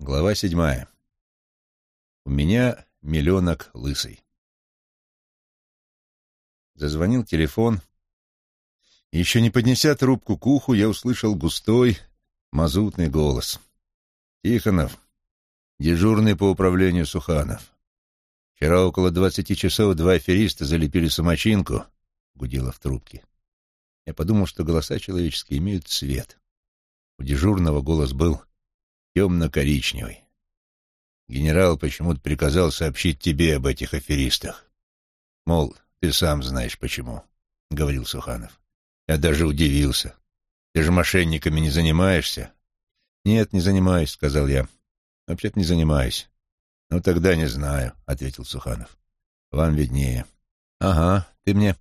Глава седьмая. У меня миллионок лысый. Зазвонил телефон. Еще не поднеся трубку к уху, я услышал густой, мазутный голос. «Тихонов, дежурный по управлению Суханов. Вчера около двадцати часов два афериста залепили самочинку», — гудела в трубке. Я подумал, что голоса человеческие имеют цвет. У дежурного голос был темно-коричневый. Генерал почему-то приказал сообщить тебе об этих аферистах. Мол, ты сам знаешь почему, — говорил Суханов. Я даже удивился. Ты же мошенниками не занимаешься? Нет, не занимаюсь, — сказал я. Вообще-то не занимаюсь. Ну, тогда не знаю, — ответил Суханов. Вам виднее. Ага, ты мне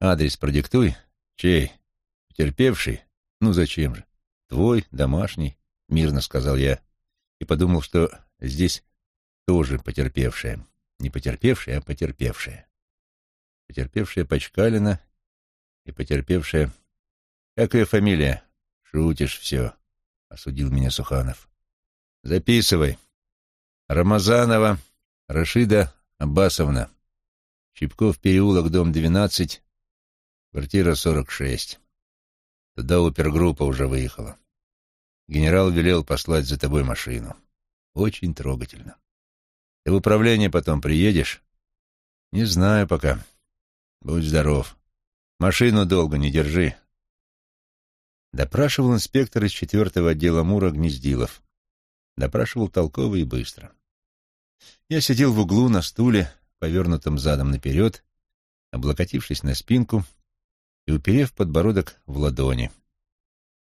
адрес продиктуй. Чей? Потерпевший? Ну, зачем же? Твой, домашний. — мирно сказал я, и подумал, что здесь тоже потерпевшая. Не потерпевшая, а потерпевшая. Потерпевшая Пачкалина и потерпевшая... Как ее фамилия? Шутишь все, — осудил меня Суханов. Записывай. Рамазанова Рашида Аббасовна. Чепков переулок, дом 12, квартира 46. Туда опергруппа уже выехала. Генерал велел послать за тобой машину. Очень трогательно. Ты в управление потом приедешь? Не знаю пока. Будь здоров. Машину долго не держи. Допрашивал инспектор из четвертого отдела МУРа Гнездилов. Допрашивал толково и быстро. Я сидел в углу на стуле, повернутом задом наперед, облокотившись на спинку и уперев подбородок в ладони.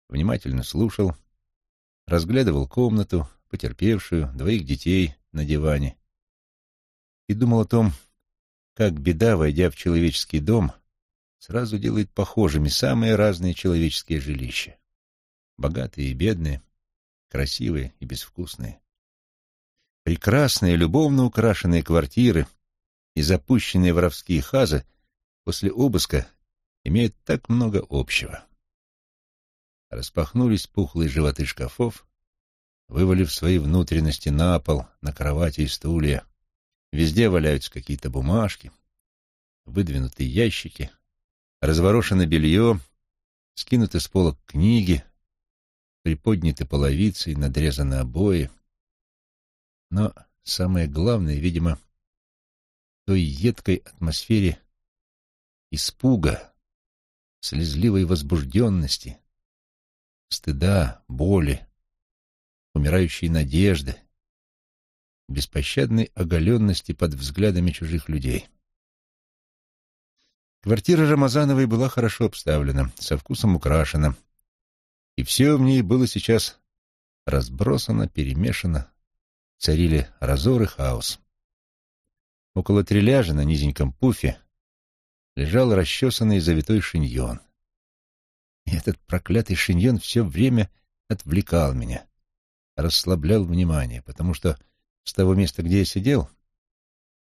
Внимательно слушал, разглядывал комнату, потерпевшую, двоих детей на диване и думал о том, как беда, войдя в человеческий дом, сразу делает похожими самые разные человеческие жилища. Богатые и бедные, красивые и безвкусные. Прекрасные, любовно украшенные квартиры и запущенные воровские хазы после обыска имеют так много общего. Распахнулись пухлые животы шкафов, вывалив свои внутренности на пол, на кровати и стулья. Везде валяются какие-то бумажки, выдвинутые ящики, разворошено белье, скинуты с полок книги, приподняты половицы и надрезаны обои. Но самое главное, видимо, той едкой атмосфере испуга, слезливой возбужденности, стыда, боли, умирающей надежды, беспощадной оголенности под взглядами чужих людей. Квартира Рамазановой была хорошо обставлена, со вкусом украшена, и все в ней было сейчас разбросано, перемешано, царили разор и хаос. Около треляжа на низеньком пуфе лежал расчесанный завитой шиньон. Этот проклятый шиньон все время отвлекал меня, расслаблял внимание, потому что с того места, где я сидел,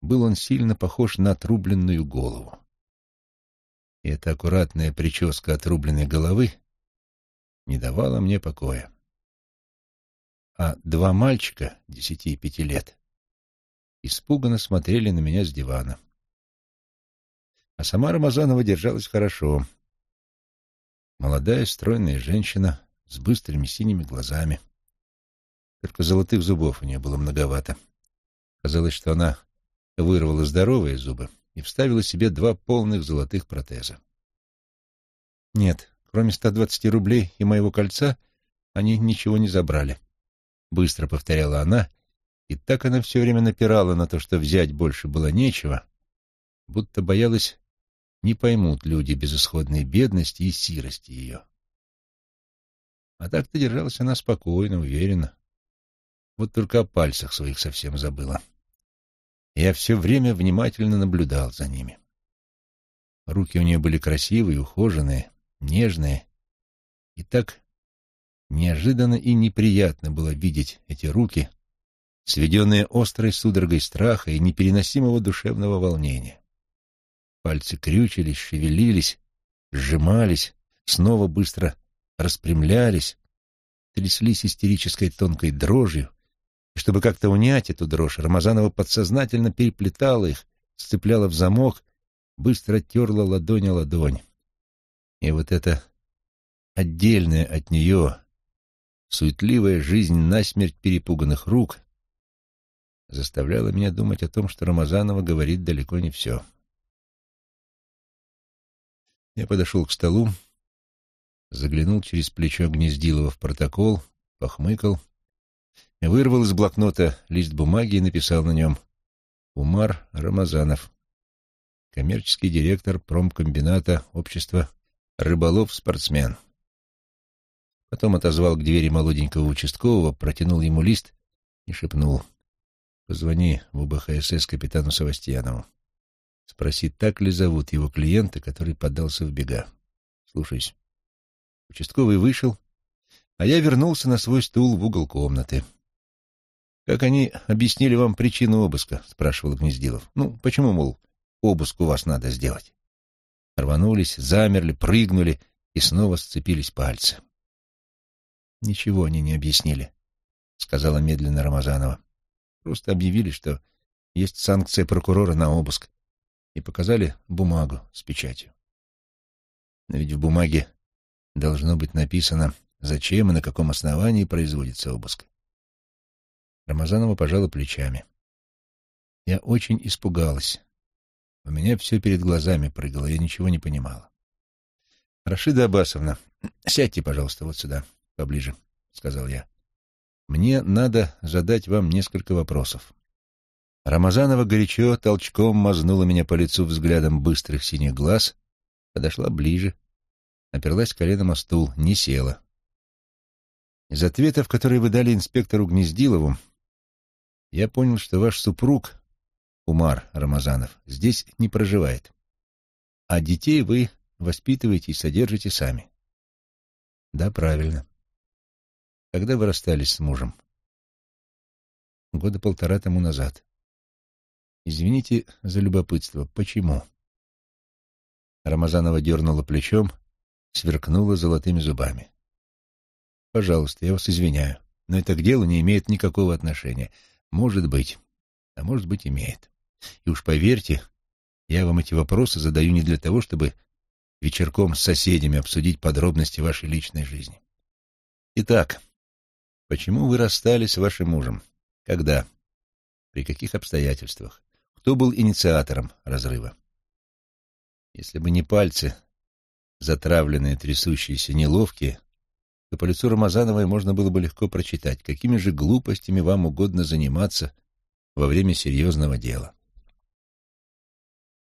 был он сильно похож на отрубленную голову. И эта аккуратная прическа отрубленной головы не давала мне покоя. А два мальчика, десяти и пяти лет, испуганно смотрели на меня с дивана. А сама Рамазанова держалась хорошо — Молодая, стройная женщина с быстрыми синими глазами. Только золотых зубов у нее было многовато. Казалось, что она вырвала здоровые зубы и вставила себе два полных золотых протеза. Нет, кроме 120 рублей и моего кольца, они ничего не забрали. Быстро повторяла она, и так она все время напирала на то, что взять больше было нечего, будто боялась не поймут люди безысходной бедности и сирости ее. А так-то держалась она спокойно, уверенно. Вот только о пальцах своих совсем забыла. Я все время внимательно наблюдал за ними. Руки у нее были красивые, ухоженные, нежные. И так неожиданно и неприятно было видеть эти руки, сведенные острой судорогой страха и непереносимого душевного волнения. Пальцы крючились, шевелились, сжимались, снова быстро распрямлялись, тряслись истерической тонкой дрожью, И чтобы как-то унять эту дрожь, Рамазанова подсознательно переплетала их, сцепляла в замок, быстро терла ладонь о ладонь. И вот эта отдельная от нее, суетливая жизнь насмерть перепуганных рук заставляла меня думать о том, что Рамазанова говорит далеко не все. Я подошел к столу, заглянул через плечо Гнездилова в протокол, похмыкал, вырвал из блокнота лист бумаги и написал на нем «Умар Рамазанов, коммерческий директор промкомбината общества «Рыболов-спортсмен». Потом отозвал к двери молоденького участкового, протянул ему лист и шепнул «Позвони в УБХСС капитану Савастьянову. Спроси, так ли зовут его клиента, который поддался в бега. Слушаюсь». Участковый вышел, а я вернулся на свой стул в угол комнаты. «Как они объяснили вам причину обыска?» — спрашивал Гнездилов. «Ну, почему, мол, обыск у вас надо сделать?» Рванулись, замерли, прыгнули и снова сцепились пальцы. «Ничего они не объяснили», — сказала медленно Рамазанова. «Просто объявили, что есть санкция прокурора на обыск, и показали бумагу с печатью. Но ведь в бумаге должно быть написано, зачем и на каком основании производится обыск. Рамазанова пожала плечами. Я очень испугалась. У меня все перед глазами прыгало, я ничего не понимала. «Рашида Абасовна, сядьте, пожалуйста, вот сюда, поближе», — сказал я. «Мне надо задать вам несколько вопросов». Рамазанова горячо толчком мазнула меня по лицу взглядом быстрых синих глаз, подошла ближе, оперлась коленом о стул, не села. Из ответов, которые вы дали инспектору Гнездилову, я понял, что ваш супруг, Умар Рамазанов, здесь не проживает, а детей вы воспитываете и содержите сами. Да, правильно. Когда вы расстались с мужем? Года полтора тому назад. Извините за любопытство. Почему? Рамазанова дернула плечом, сверкнула золотыми зубами. Пожалуйста, я вас извиняю, но это к делу не имеет никакого отношения. Может быть, а может быть, имеет. И уж поверьте, я вам эти вопросы задаю не для того, чтобы вечерком с соседями обсудить подробности вашей личной жизни. Итак, почему вы расстались с вашим мужем? Когда? При каких обстоятельствах? Кто был инициатором разрыва? Если бы не пальцы, затравленные, трясущиеся, неловкие, то по лицу Рамазановой можно было бы легко прочитать, какими же глупостями вам угодно заниматься во время серьезного дела.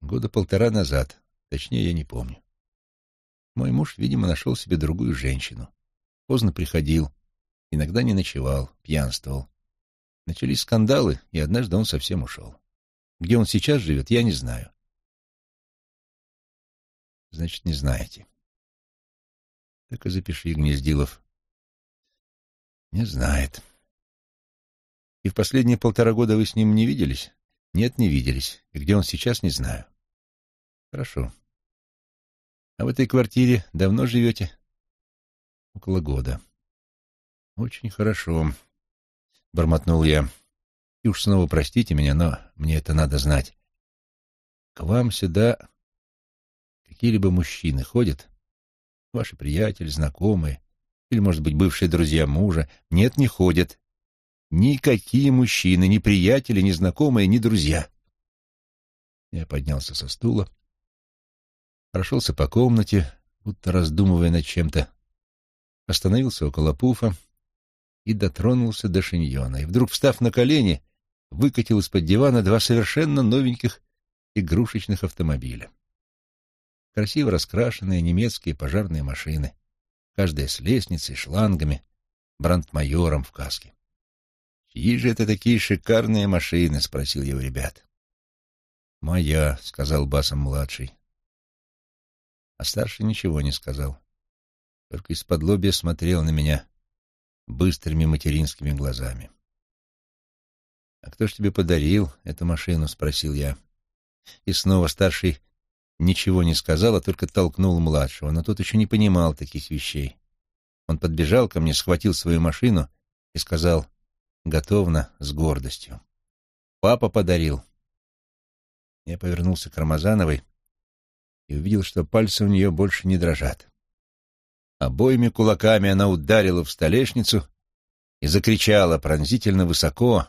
Года полтора назад, точнее, я не помню. Мой муж, видимо, нашел себе другую женщину. Поздно приходил, иногда не ночевал, пьянствовал. Начались скандалы, и однажды он совсем ушел. Где он сейчас живет, я не знаю. Значит, не знаете. Так и запиши, Гнездилов. Не знает. И в последние полтора года вы с ним не виделись? Нет, не виделись. И где он сейчас, не знаю. Хорошо. А в этой квартире давно живете? Около года. Очень хорошо, — бормотнул я. И уж снова простите меня, но мне это надо знать. К вам сюда какие-либо мужчины ходят? Ваши приятели, знакомые, или, может быть, бывшие друзья мужа? Нет, не ходят. Никакие мужчины, ни приятели, ни знакомые, ни друзья. Я поднялся со стула, прошелся по комнате, будто раздумывая над чем-то, остановился около пуфа и дотронулся до шиньона. И вдруг, встав на колени, выкатил из-под дивана два совершенно новеньких игрушечных автомобиля. Красиво раскрашенные немецкие пожарные машины, каждая с лестницей, шлангами, брандмайором в каске. «Чьи же это такие шикарные машины?» — спросил его ребят. «Моя», — сказал басом младший. А старший ничего не сказал, только из-под лобья смотрел на меня быстрыми материнскими глазами. «А кто ж тебе подарил эту машину?» — спросил я. И снова старший ничего не сказал, а только толкнул младшего, но тот еще не понимал таких вещей. Он подбежал ко мне, схватил свою машину и сказал, готовно, с гордостью. Папа подарил. Я повернулся к Рамазановой и увидел, что пальцы у нее больше не дрожат. Обоими кулаками она ударила в столешницу и закричала пронзительно высоко,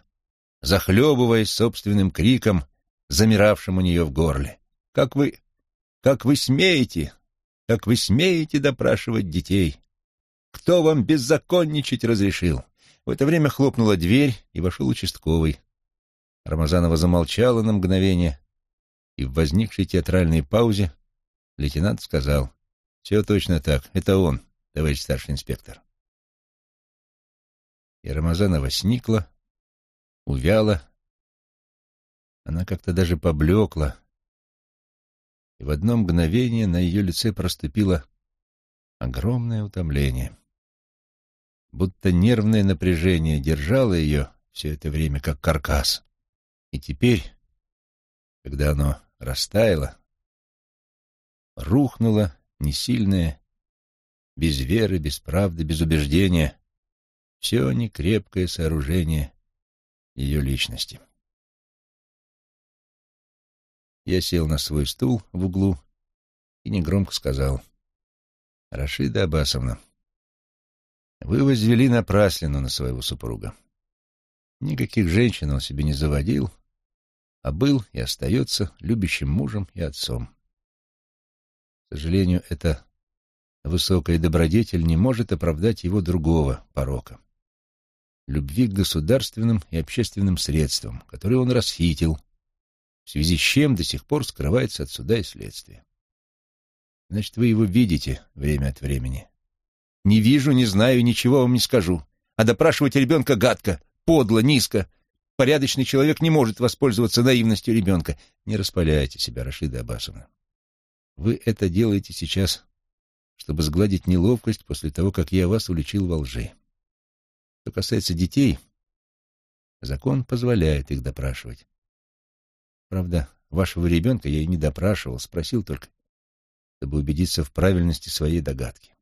захлебываясь собственным криком, замиравшим у нее в горле. «Как вы... как вы смеете? Как вы смеете допрашивать детей? Кто вам беззаконничать разрешил?» В это время хлопнула дверь, и вошел участковый. Рамазанова замолчала на мгновение, и в возникшей театральной паузе лейтенант сказал, «Все точно так, это он, товарищ старший инспектор». И Рамазанова сникла, увяла, она как-то даже поблекла, и в одно мгновение на ее лице проступило огромное утомление. Будто нервное напряжение держало ее все это время как каркас. И теперь, когда оно растаяло, рухнуло несильное, без веры, без правды, без убеждения, все некрепкое сооружение ее личности. Я сел на свой стул в углу и негромко сказал, «Рашида Абасовна, вы возвели напраслину на своего супруга. Никаких женщин он себе не заводил, а был и остается любящим мужем и отцом. К сожалению, эта высокая добродетель не может оправдать его другого порока — любви к государственным и общественным средствам, которые он расхитил, в связи с чем до сих пор скрывается от суда и следствия. Значит, вы его видите время от времени, не вижу, не знаю, ничего вам не скажу. А допрашивать ребенка гадко, подло, низко. Порядочный человек не может воспользоваться наивностью ребенка. Не распаляйте себя, Рашида Абасовна. Вы это делаете сейчас, чтобы сгладить неловкость после того, как я вас уличил во лжи. Что касается детей, закон позволяет их допрашивать. Правда, вашего ребенка я и не допрашивал, спросил только, чтобы убедиться в правильности своей догадки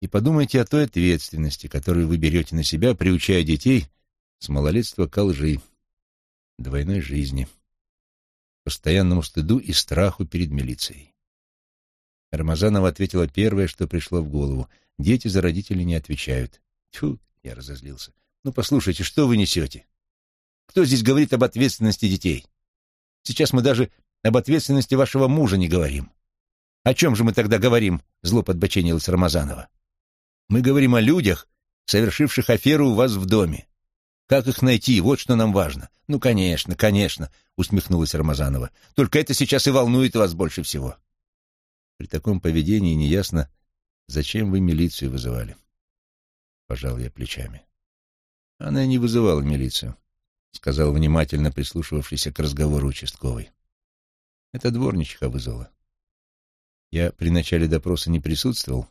и подумайте о той ответственности, которую вы берете на себя, приучая детей с малолетства к лжи, двойной жизни, постоянному стыду и страху перед милицией. Рамазанова ответила первое, что пришло в голову. Дети за родителей не отвечают. Тьфу, я разозлился. Ну, послушайте, что вы несете? Кто здесь говорит об ответственности детей? Сейчас мы даже об ответственности вашего мужа не говорим. О чем же мы тогда говорим? Зло подбоченилась Рамазанова. Мы говорим о людях, совершивших аферу у вас в доме. Как их найти? Вот что нам важно. Ну, конечно, конечно, усмехнулась Рамазанова. Только это сейчас и волнует вас больше всего. При таком поведении неясно, зачем вы милицию вызывали. Пожал я плечами. Она не вызывала милицию, сказал внимательно прислушивавшийся к разговору участковый. Это дворничиха вызвала. Я при начале допроса не присутствовал,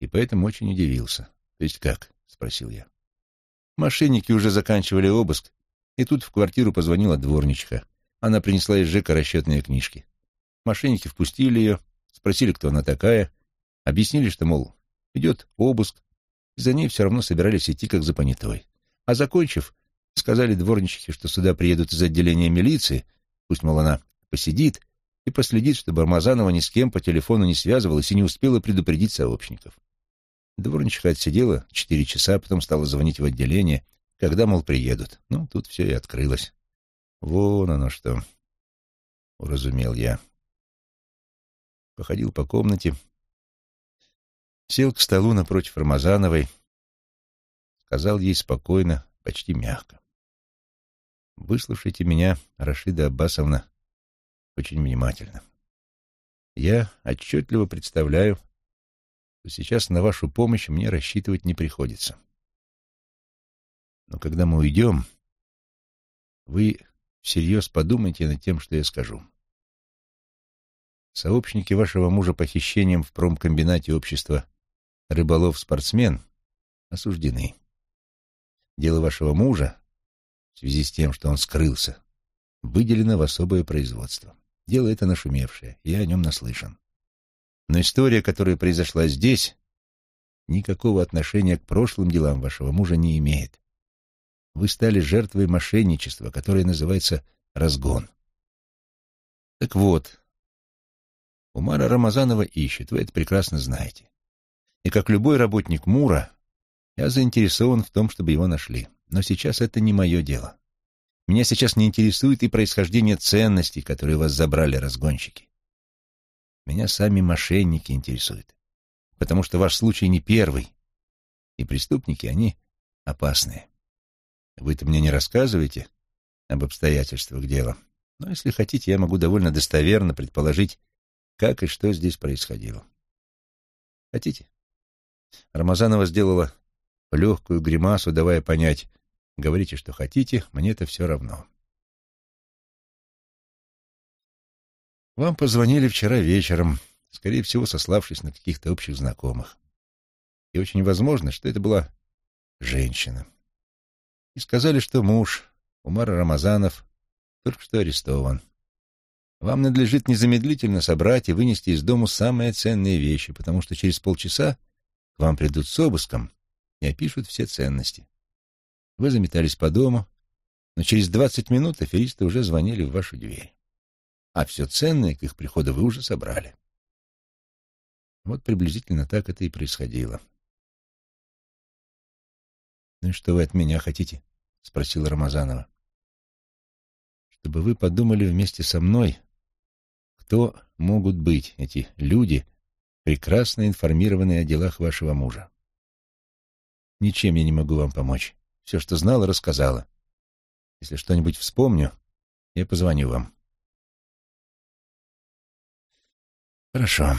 и поэтому очень удивился. «То есть как?» — спросил я. Мошенники уже заканчивали обыск, и тут в квартиру позвонила дворничка. Она принесла из ЖЭКа расчетные книжки. Мошенники впустили ее, спросили, кто она такая, объяснили, что, мол, идет обыск, за ней все равно собирались идти как за понятой. А закончив, сказали дворничихе, что сюда приедут из отделения милиции, пусть, мол, она посидит и последит, чтобы Армазанова ни с кем по телефону не связывалась и не успела предупредить сообщников. Дворничиха отсидела четыре часа, потом стала звонить в отделение, когда, мол, приедут. Ну, тут все и открылось. Вон оно что, уразумел я. Походил по комнате, сел к столу напротив Рамазановой, сказал ей спокойно, почти мягко. «Выслушайте меня, Рашида Аббасовна, очень внимательно. Я отчетливо представляю, то сейчас на вашу помощь мне рассчитывать не приходится. Но когда мы уйдем, вы всерьез подумайте над тем, что я скажу. Сообщники вашего мужа похищением в промкомбинате общества «Рыболов-спортсмен» осуждены. Дело вашего мужа, в связи с тем, что он скрылся, выделено в особое производство. Дело это нашумевшее, я о нем наслышан. Но история, которая произошла здесь, никакого отношения к прошлым делам вашего мужа не имеет. Вы стали жертвой мошенничества, которое называется разгон. Так вот, Умара Рамазанова ищет, вы это прекрасно знаете. И как любой работник Мура, я заинтересован в том, чтобы его нашли. Но сейчас это не мое дело. Меня сейчас не интересует и происхождение ценностей, которые вас забрали разгонщики. Меня сами мошенники интересуют, потому что ваш случай не первый, и преступники, они опасные. Вы-то мне не рассказываете об обстоятельствах дела, но если хотите, я могу довольно достоверно предположить, как и что здесь происходило. Хотите? Рамазанова сделала легкую гримасу, давая понять, говорите, что хотите, мне это все равно. Вам позвонили вчера вечером, скорее всего, сославшись на каких-то общих знакомых. И очень возможно, что это была женщина. И сказали, что муж, Умар Рамазанов, только что арестован. Вам надлежит незамедлительно собрать и вынести из дому самые ценные вещи, потому что через полчаса вам придут с обыском и опишут все ценности. Вы заметались по дому, но через двадцать минут аферисты уже звонили в вашу дверь а все ценное к их приходу вы уже собрали. Вот приблизительно так это и происходило. «Ну и что вы от меня хотите?» — спросила Рамазанова. «Чтобы вы подумали вместе со мной, кто могут быть эти люди, прекрасно информированные о делах вашего мужа. Ничем я не могу вам помочь. Все, что знала, рассказала. Если что-нибудь вспомню, я позвоню вам. Хорошо.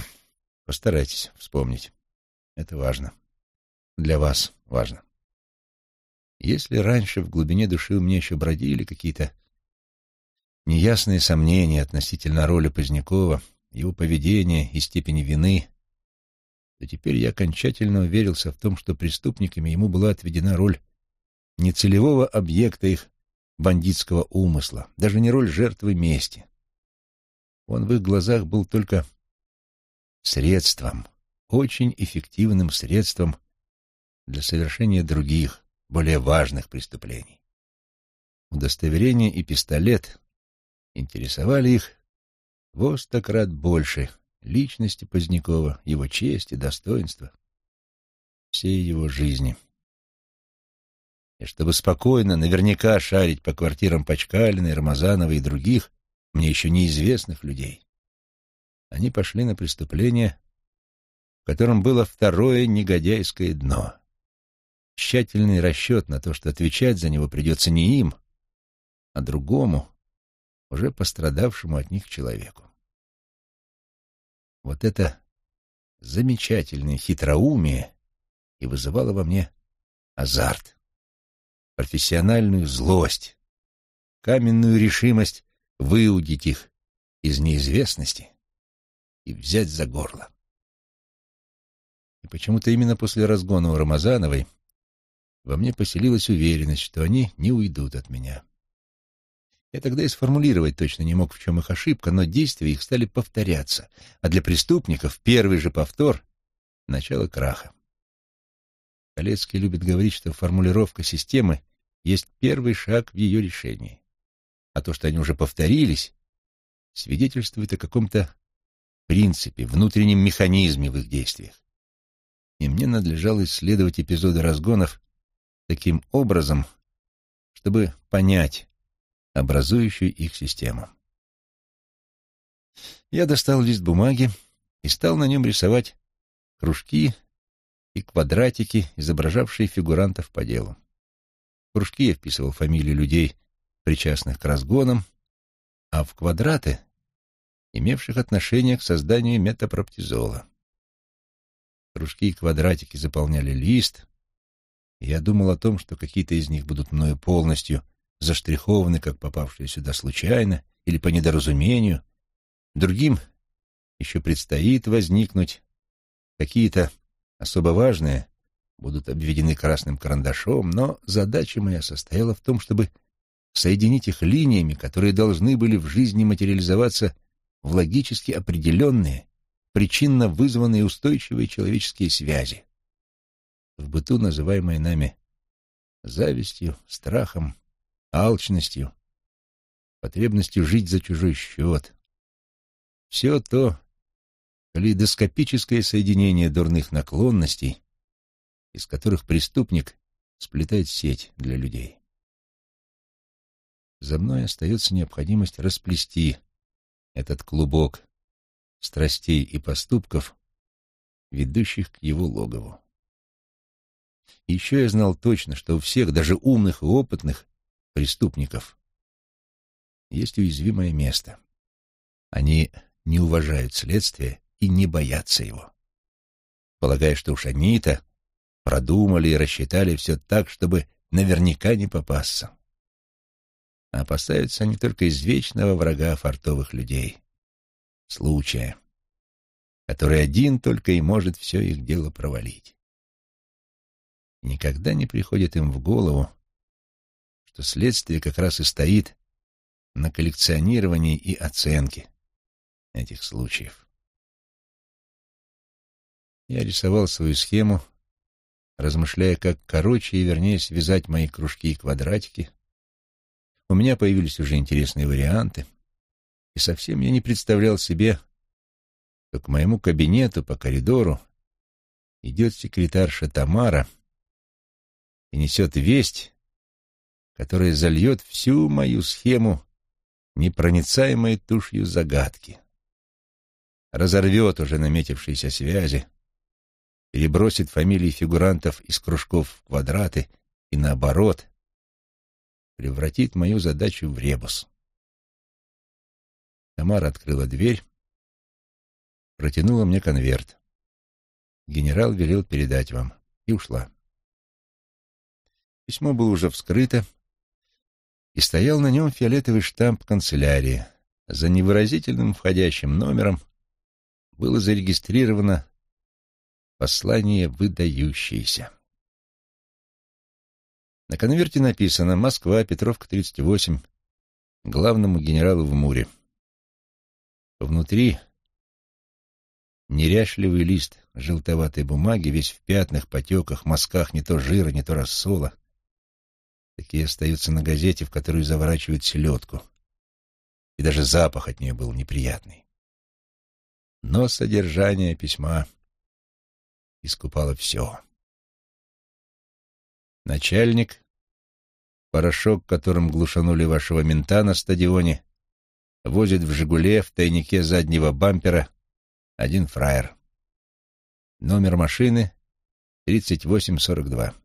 Постарайтесь вспомнить. Это важно. Для вас важно. Если раньше в глубине души у меня еще бродили какие-то неясные сомнения относительно роли Позднякова, его поведения и степени вины, то теперь я окончательно уверился в том, что преступниками ему была отведена роль не целевого объекта их бандитского умысла, даже не роль жертвы мести. Он в их глазах был только средством, очень эффективным средством для совершения других, более важных преступлений. Удостоверение и пистолет интересовали их во сто больше личности Позднякова, его чести, достоинства, всей его жизни. И чтобы спокойно, наверняка шарить по квартирам Пачкалиной, Рамазанова и других, мне еще неизвестных людей, они пошли на преступление, в котором было второе негодяйское дно. Тщательный расчет на то, что отвечать за него придется не им, а другому, уже пострадавшему от них человеку. Вот это замечательное хитроумие и вызывало во мне азарт, профессиональную злость, каменную решимость выудить их из неизвестности и взять за горло. И почему-то именно после разгона у Рамазановой во мне поселилась уверенность, что они не уйдут от меня. Я тогда и сформулировать точно не мог, в чем их ошибка, но действия их стали повторяться, а для преступников первый же повтор — начало краха. Колецкий любит говорить, что формулировка системы есть первый шаг в ее решении, а то, что они уже повторились, свидетельствует о каком-то принципе, внутреннем механизме в их действиях. И мне надлежало исследовать эпизоды разгонов таким образом, чтобы понять образующую их систему. Я достал лист бумаги и стал на нем рисовать кружки и квадратики, изображавшие фигурантов по делу. В кружки я вписывал фамилии людей, причастных к разгонам, а в квадраты имевших отношение к созданию метапроптизола. Кружки и квадратики заполняли лист, и я думал о том, что какие-то из них будут мною полностью заштрихованы, как попавшие сюда случайно или по недоразумению, другим еще предстоит возникнуть, какие-то особо важные будут обведены красным карандашом, но задача моя состояла в том, чтобы соединить их линиями, которые должны были в жизни материализоваться в логически определенные, причинно вызванные устойчивые человеческие связи, в быту называемые нами завистью, страхом, алчностью, потребностью жить за чужой счет. Все то калейдоскопическое соединение дурных наклонностей, из которых преступник сплетает сеть для людей. За мной остается необходимость расплести этот клубок страстей и поступков, ведущих к его логову. еще я знал точно, что у всех, даже умных и опытных преступников, есть уязвимое место. Они не уважают следствие и не боятся его, полагая, что уж они-то продумали и рассчитали все так, чтобы наверняка не попасться. А опасаются они только извечного врага фартовых людей — случая, который один только и может все их дело провалить. никогда не приходит им в голову, что следствие как раз и стоит на коллекционировании и оценке этих случаев. Я рисовал свою схему размышляя, как короче и вернее связать мои кружки и квадратики. У меня появились уже интересные варианты, и совсем я не представлял себе, что к моему кабинету по коридору идет секретарша Тамара и несет весть, которая зальет всю мою схему непроницаемой тушью загадки, разорвет уже наметившиеся связи, перебросит фамилии фигурантов из кружков в квадраты и наоборот, превратит мою задачу в ребус. Тамара открыла дверь, протянула мне конверт. Генерал велел передать вам и ушла. Письмо было уже вскрыто, и стоял на нем фиолетовый штамп канцелярии. За невыразительным входящим номером было зарегистрировано Послание выдающееся. На конверте написано «Москва, Петровка, 38, главному генералу в Муре». Внутри неряшливый лист желтоватой бумаги, весь в пятнах, потеках, мазках, не то жира, не то рассола. Такие остаются на газете, в которую заворачивают селедку. И даже запах от нее был неприятный. Но содержание письма искупало все. Начальник, порошок, которым глушанули вашего мента на стадионе, возит в «Жигуле» в тайнике заднего бампера один фраер. Номер машины 3842.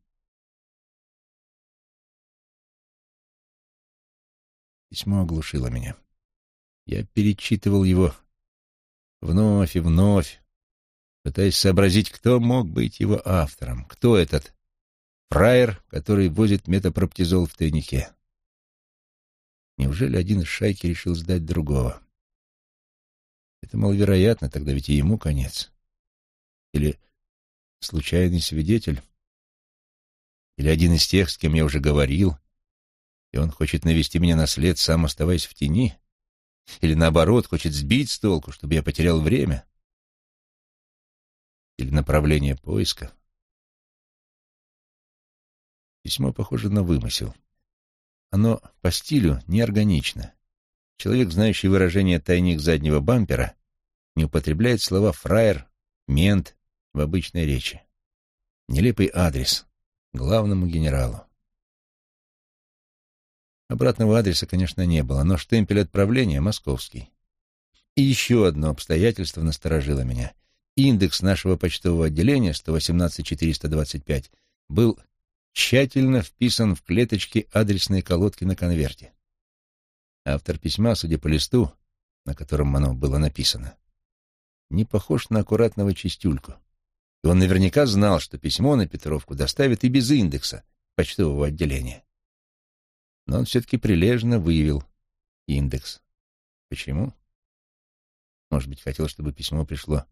Письмо оглушило меня. Я перечитывал его вновь и вновь, пытаясь сообразить, кто мог быть его автором, кто этот фраер, который возит метапроптизол в тайнике. Неужели один из шайки решил сдать другого? Это маловероятно, тогда ведь и ему конец. Или случайный свидетель, или один из тех, с кем я уже говорил, и он хочет навести меня на след, сам оставаясь в тени, или наоборот, хочет сбить с толку, чтобы я потерял время или направление поиска. Письмо похоже на вымысел. Оно по стилю неорганично. Человек, знающий выражение «тайник заднего бампера», не употребляет слова «фраер», «мент» в обычной речи. Нелепый адрес главному генералу. Обратного адреса, конечно, не было, но штемпель отправления московский. И еще одно обстоятельство насторожило меня — Индекс нашего почтового отделения 118-425 был тщательно вписан в клеточки адресной колодки на конверте. Автор письма, судя по листу, на котором оно было написано, не похож на аккуратного чистюльку. И он наверняка знал, что письмо на Петровку доставит и без индекса почтового отделения. Но он все-таки прилежно выявил индекс. Почему? Может быть, хотел, чтобы письмо пришло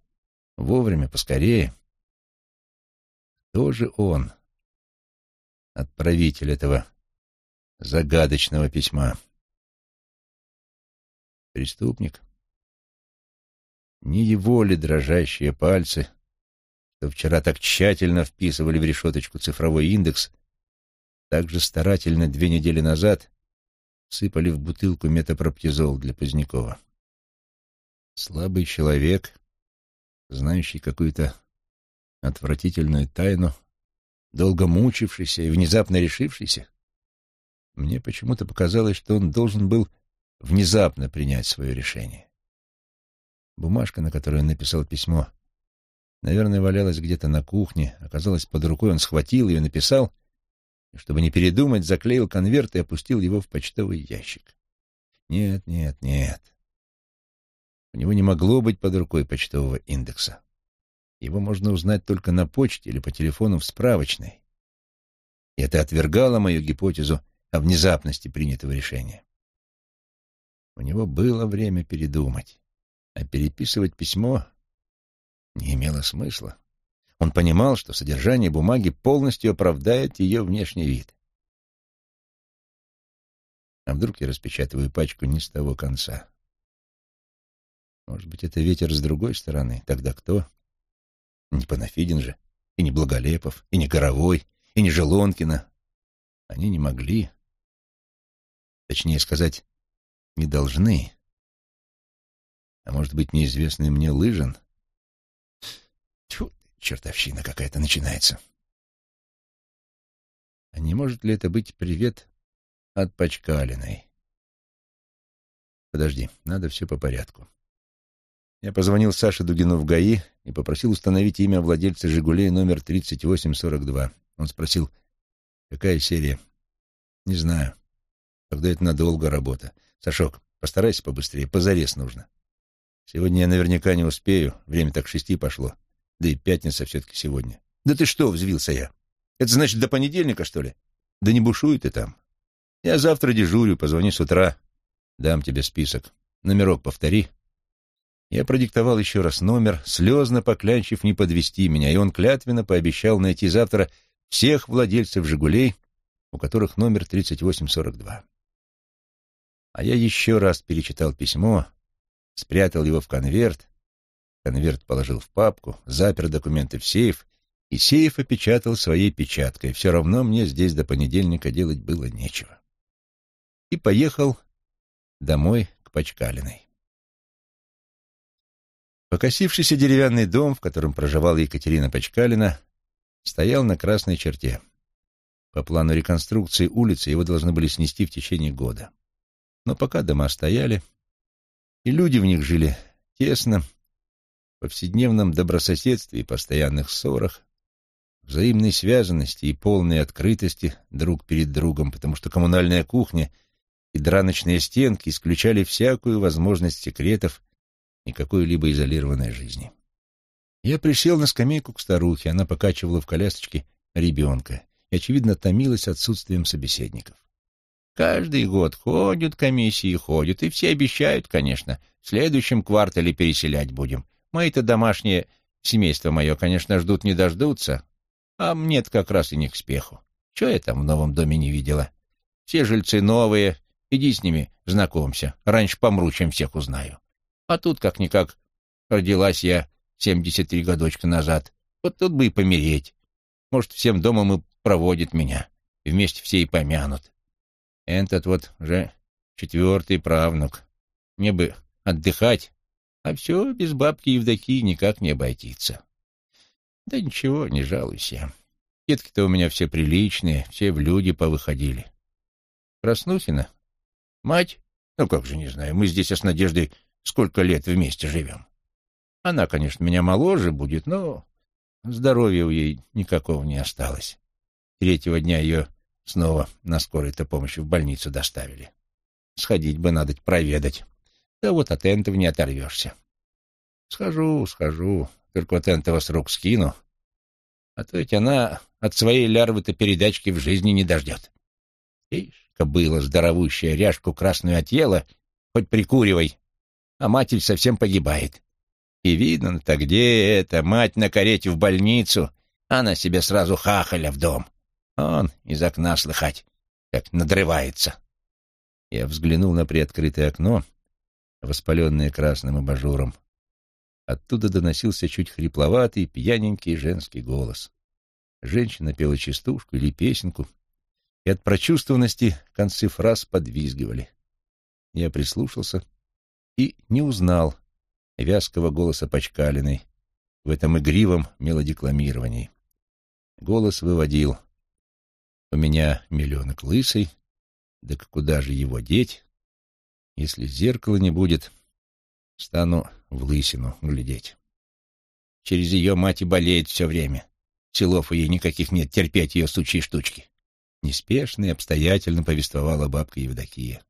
Вовремя, поскорее. Кто же он, отправитель этого загадочного письма? Преступник? Не его ли дрожащие пальцы, что вчера так тщательно вписывали в решеточку цифровой индекс, так же старательно две недели назад сыпали в бутылку метапроптизол для Позднякова. Слабый человек, знающий какую-то отвратительную тайну, долго мучившийся и внезапно решившийся. Мне почему-то показалось, что он должен был внезапно принять свое решение. Бумажка, на которой он написал письмо, наверное, валялась где-то на кухне, оказалась под рукой, он схватил ее, написал, чтобы не передумать, заклеил конверт и опустил его в почтовый ящик. Нет, нет, нет. У него не могло быть под рукой почтового индекса. Его можно узнать только на почте или по телефону в справочной. И это отвергало мою гипотезу о внезапности принятого решения. У него было время передумать, а переписывать письмо не имело смысла. Он понимал, что содержание бумаги полностью оправдает ее внешний вид. А вдруг я распечатываю пачку не с того конца? Может быть, это ветер с другой стороны? Тогда кто? Не Панафидин же, и не Благолепов, и не Горовой, и не Желонкина. Они не могли. Точнее сказать, не должны. А может быть, неизвестный мне Лыжин? Тьфу, чертовщина какая-то начинается. А не может ли это быть привет от Пачкалиной? Подожди, надо все по порядку. Я позвонил Саше Дугину в ГАИ и попросил установить имя владельца «Жигулей» номер 3842. Он спросил, какая серия? Не знаю. Тогда это надолго работа. Сашок, постарайся побыстрее, позарез нужно. Сегодня я наверняка не успею, время так шести пошло. Да и пятница все-таки сегодня. Да ты что, взвился я? Это значит до понедельника, что ли? Да не бушуй ты там. Я завтра дежурю, позвони с утра. Дам тебе список. Номерок повтори. Я продиктовал еще раз номер, слезно поклянчив не подвести меня, и он клятвенно пообещал найти завтра всех владельцев «Жигулей», у которых номер 3842. А я еще раз перечитал письмо, спрятал его в конверт, конверт положил в папку, запер документы в сейф, и сейф опечатал своей печаткой. Все равно мне здесь до понедельника делать было нечего. И поехал домой к Пачкалиной. Покосившийся деревянный дом, в котором проживала Екатерина Пачкалина, стоял на красной черте. По плану реконструкции улицы его должны были снести в течение года. Но пока дома стояли, и люди в них жили тесно, повседневном добрососедстве и постоянных ссорах, взаимной связанности и полной открытости друг перед другом, потому что коммунальная кухня и драночные стенки исключали всякую возможность секретов и какой-либо изолированной жизни. Я присел на скамейку к старухе, она покачивала в колясочке ребенка и, очевидно, томилась отсутствием собеседников. Каждый год ходят комиссии, ходят, и все обещают, конечно, в следующем квартале переселять будем. Мои-то домашние, семейство мое, конечно, ждут не дождутся, а мне-то как раз и не к спеху. Чего я там в новом доме не видела? Все жильцы новые, иди с ними знакомься, раньше помру, чем всех узнаю. А тут, как-никак, родилась я семьдесят три годочка назад. Вот тут бы и помереть. Может, всем домом и проводит меня. И вместе все и помянут. Этот вот уже четвертый правнук. Мне бы отдыхать, а все без бабки Евдокии никак не обойтиться. Да ничего, не жалуюсь я. Детки-то у меня все приличные, все в люди повыходили. Краснухина? Мать? Ну, как же не знаю, мы здесь с Надеждой сколько лет вместе живем. Она, конечно, меня моложе будет, но здоровья у ей никакого не осталось. Третьего дня ее снова на скорой-то помощи в больницу доставили. Сходить бы надо проведать. Да вот от этого не оторвешься. Схожу, схожу, только вот этого с рук скину. А то ведь она от своей лярвы-то передачки в жизни не дождет. Ишь, кобыла здоровущая, ряжку красную отъела, хоть прикуривай а матерь совсем погибает. И видно-то, где это, мать на карете в больницу, а на себе сразу хахаля в дом. Он из окна слыхать, как надрывается. Я взглянул на приоткрытое окно, воспаленное красным абажуром. Оттуда доносился чуть хрипловатый, пьяненький женский голос. Женщина пела частушку или песенку, и от прочувствованности концы фраз подвизгивали. Я прислушался и не узнал вязкого голоса Почкалиной в этом игривом мелодикламировании. Голос выводил «У меня миллионок лысый, да куда же его деть? Если зеркала не будет, стану в лысину глядеть. Через ее мать и болеет все время. Силов ей никаких нет терпеть ее сучьи штучки. Неспешно и обстоятельно повествовала бабка Евдокия.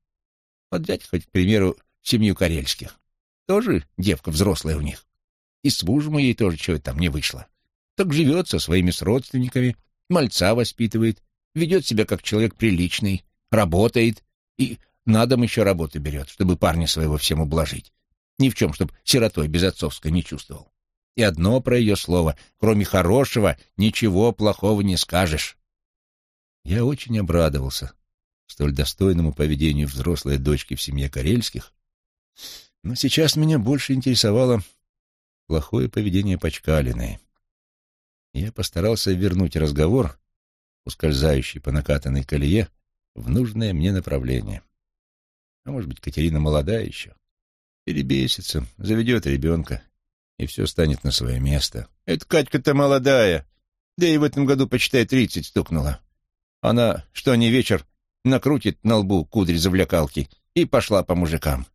Вот взять хоть, к примеру, семью Карельских. Тоже девка взрослая у них. И с мужем ей тоже чего-то там не вышло. Так живет со своими с родственниками, мальца воспитывает, ведет себя как человек приличный, работает и на дом еще работу берет, чтобы парня своего всем ублажить. Ни в чем, чтобы сиротой без отцовской не чувствовал. И одно про ее слово, кроме хорошего, ничего плохого не скажешь. Я очень обрадовался столь достойному поведению взрослой дочки в семье Карельских, но сейчас меня больше интересовало плохое поведение Почкалиной. Я постарался вернуть разговор, ускользающий по накатанной колее, в нужное мне направление. А может быть, Катерина молодая еще. Перебесится, заведет ребенка, и все станет на свое место. Это Катька-то молодая, да и в этом году, почитай, тридцать стукнула. Она, что не вечер, накрутит на лбу кудри завлекалки и пошла по мужикам.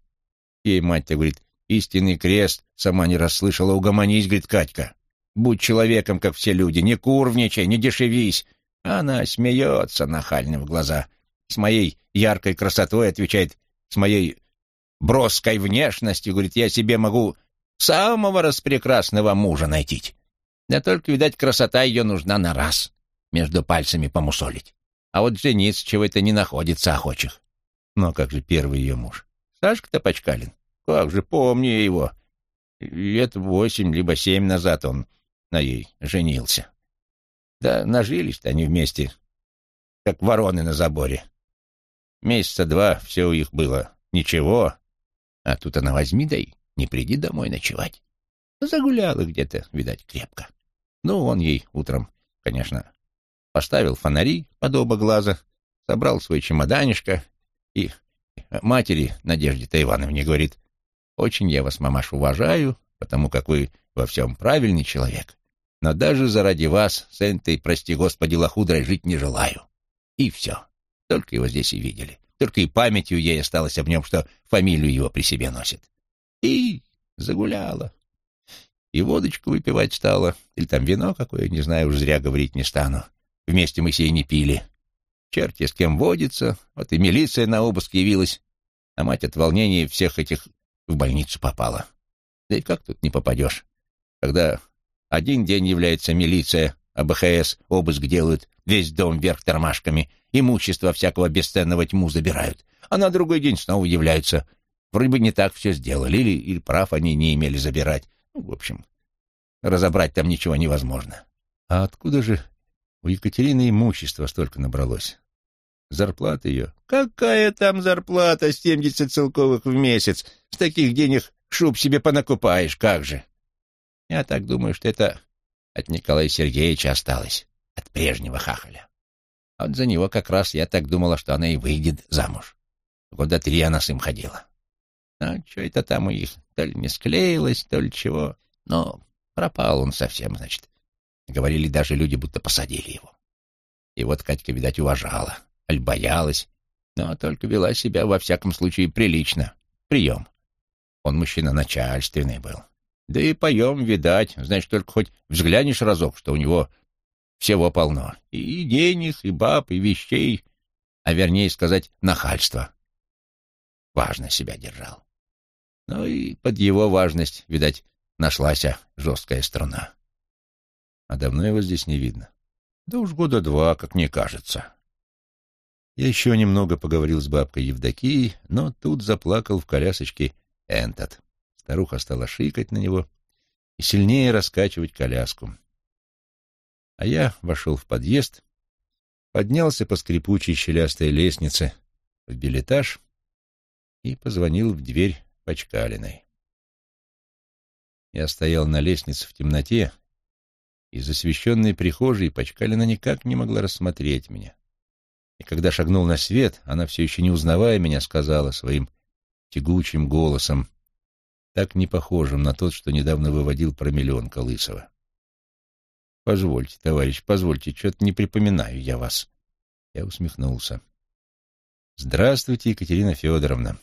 Ей мать-то говорит, истинный крест, сама не расслышала, угомонись, говорит Катька. Будь человеком, как все люди, не курвничай, не дешевись. Она смеется нахально в глаза. С моей яркой красотой, отвечает, с моей броской внешностью, говорит, я себе могу самого распрекрасного мужа найти. Да только, видать, красота ее нужна на раз, между пальцами помусолить. А вот жениться чего-то не находится охочих. Но как же первый ее муж? Сашка-то Почкалин. Как же, помню я его. Лет восемь либо семь назад он на ей женился. Да нажились-то они вместе, как вороны на заборе. Месяца два все у них было ничего, а тут она возьми да и не приди домой ночевать. Загуляла где-то, видать, крепко. Ну, он ей утром, конечно, поставил фонари под оба глаза, собрал свой чемоданишко и матери Надежде-то Ивановне говорит, «Очень я вас, мамаш, уважаю, потому как вы во всем правильный человек, но даже заради вас с этой, прости господи, лохудрой жить не желаю». И все. Только его здесь и видели. Только и памятью ей осталось об нем, что фамилию его при себе носит. И загуляла. И водочку выпивать стала, или там вино какое, не знаю, уж зря говорить не стану. Вместе мы сей не пили. Черти с кем водится, вот и милиция на обыск явилась, а мать от волнения всех этих в больницу попала. Да и как тут не попадешь, когда один день является милиция, а БХС обыск делают, весь дом вверх тормашками, имущество всякого бесценного тьму забирают, а на другой день снова являются. Вроде бы не так все сделали, или, или прав они не имели забирать. Ну, в общем, разобрать там ничего невозможно. А откуда же у Екатерины имущества столько набралось? Зарплата ее? Какая там зарплата, семьдесят целковых в месяц? С таких денег шуб себе понакупаешь, как же? Я так думаю, что это от Николая Сергеевича осталось, от прежнего хахаля. Вот за него как раз я так думала, что она и выйдет замуж. Года три она с ним ходила. А что это там у них? То ли не склеилось, то ли чего. Но пропал он совсем, значит. Говорили даже люди, будто посадили его. И вот Катька, видать, уважала, аль боялась, но только вела себя, во всяком случае, прилично. Прием. Он мужчина начальственный был. Да и поем, видать, значит, только хоть взглянешь разок, что у него всего полно. И денег, и баб, и вещей, а вернее сказать, нахальства. Важно себя держал. Ну и под его важность, видать, нашлась жесткая струна. А давно его здесь не видно. Да уж года два, как мне кажется. Я еще немного поговорил с бабкой Евдокией, но тут заплакал в колясочке Энтот. Старуха стала шикать на него и сильнее раскачивать коляску. А я вошел в подъезд, поднялся по скрипучей щелястой лестнице в билетаж и позвонил в дверь Почкалиной. Я стоял на лестнице в темноте, из освещенной прихожей Почкалина никак не могла рассмотреть меня. И когда шагнул на свет, она, все еще не узнавая меня, сказала своим тягучим голосом, так не похожим на тот, что недавно выводил про миллионка Лысого. «Позвольте, товарищ, позвольте, что-то не припоминаю я вас». Я усмехнулся. «Здравствуйте, Екатерина Федоровна.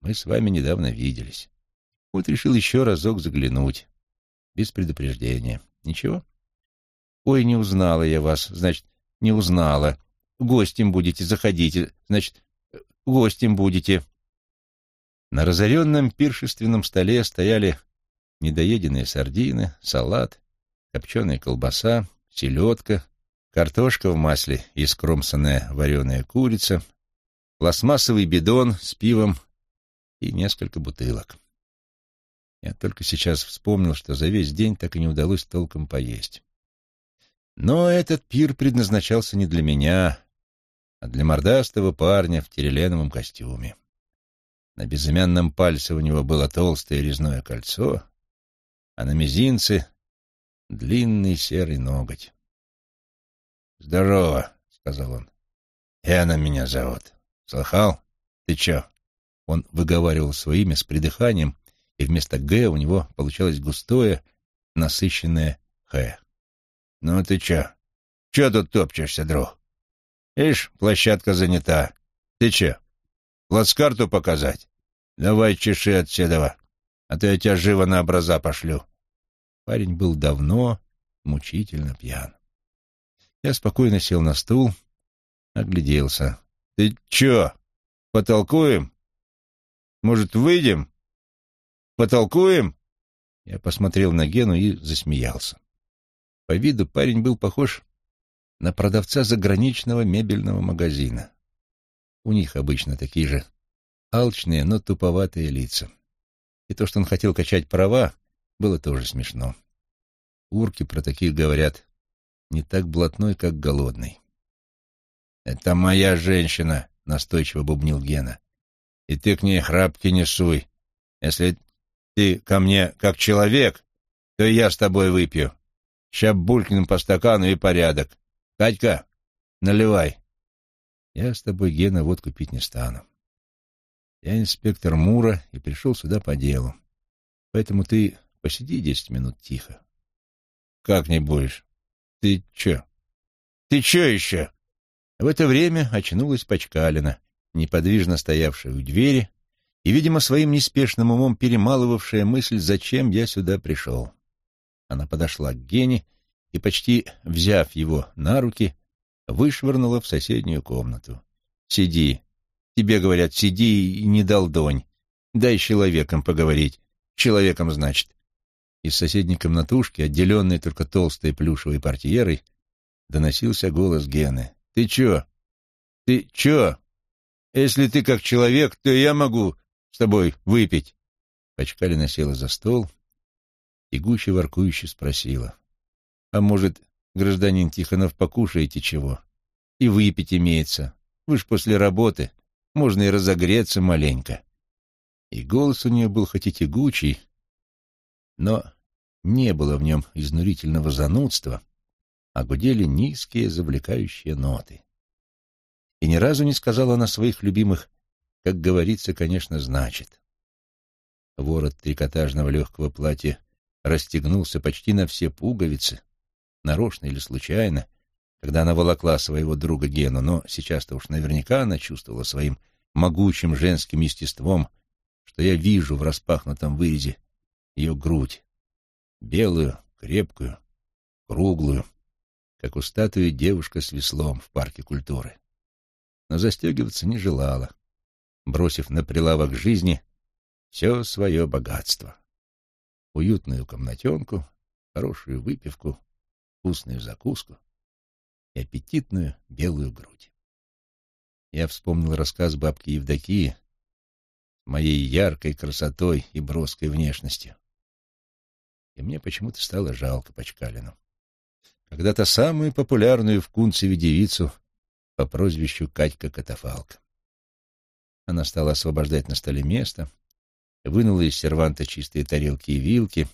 Мы с вами недавно виделись. Вот решил еще разок заглянуть. Без предупреждения. Ничего? Ой, не узнала я вас. Значит, не узнала. Гостем будете, заходите. Значит, гостем будете. На разоренном пиршественном столе стояли недоеденные сардины, салат, копченая колбаса, селедка, картошка в масле и скромсанная вареная курица, пластмассовый бидон с пивом и несколько бутылок. Я только сейчас вспомнил, что за весь день так и не удалось толком поесть. Но этот пир предназначался не для меня, а для мордастого парня в тереленовом костюме. На безымянном пальце у него было толстое резное кольцо, а на мизинце — длинный серый ноготь. «Здорово», — сказал он. «Яна меня зовут. Слыхал? Ты чё?» Он выговаривал свое имя с придыханием, и вместо «г» у него получалось густое, насыщенное «х». «Ну ты чё? Чё тут топчешься, друг? Ишь, площадка занята. Ты чё, плацкарту показать? Давай чеши отседова, а то я тебя живо на образа пошлю». Парень был давно мучительно пьян. Я спокойно сел на стул, огляделся. «Ты чё, потолкуем? Может, выйдем? Потолкуем?» Я посмотрел на Гену и засмеялся. По виду парень был похож на продавца заграничного мебельного магазина. У них обычно такие же алчные, но туповатые лица. И то, что он хотел качать права, было тоже смешно. Урки про таких говорят не так блатной, как голодный. «Это моя женщина», — настойчиво бубнил Гена. «И ты к ней храпки не суй. Если ты ко мне как человек, то я с тобой выпью. Ща булькнем по стакану и порядок. Катька, наливай. Я с тобой, Гена, водку пить не стану. Я инспектор Мура и пришел сюда по делу. Поэтому ты посиди десять минут тихо. Как не будешь? Ты чё? Ты чё еще? В это время очнулась Пачкалина, неподвижно стоявшая у двери и, видимо, своим неспешным умом перемалывавшая мысль, зачем я сюда пришел. Она подошла к Гене и, почти взяв его на руки, вышвырнула в соседнюю комнату. «Сиди. Тебе говорят, сиди и не долдонь. Дай человеком поговорить. Человеком, значит». Из соседней комнатушки, отделенной только толстой плюшевой портьерой, доносился голос Гены. «Ты чё? Ты чё? Если ты как человек, то я могу с тобой выпить». Пачкалина села за стол и гуще воркующе спросила. «А может, гражданин Тихонов, покушаете чего? И выпить имеется. Вы ж после работы. Можно и разогреться маленько». И голос у нее был хоть и тягучий, но не было в нем изнурительного занудства, а гудели низкие завлекающие ноты. И ни разу не сказала она своих любимых «как говорится, конечно, значит». Ворот трикотажного легкого платья расстегнулся почти на все пуговицы, нарочно или случайно, когда она волокла своего друга Гену, но сейчас-то уж наверняка она чувствовала своим могучим женским естеством, что я вижу в распахнутом вырезе ее грудь, белую, крепкую, круглую, как у статуи девушка с веслом в парке культуры. Но застегиваться не желала, бросив на прилавок жизни все свое богатство уютную комнатенку, хорошую выпивку, вкусную закуску и аппетитную белую грудь. Я вспомнил рассказ бабки Евдокии с моей яркой красотой и броской внешностью. И мне почему-то стало жалко Почкалину. Когда-то самую популярную в Кунцеве девицу по прозвищу Катька Катафалка. Она стала освобождать на столе место, вынула из серванта чистые тарелки и вилки,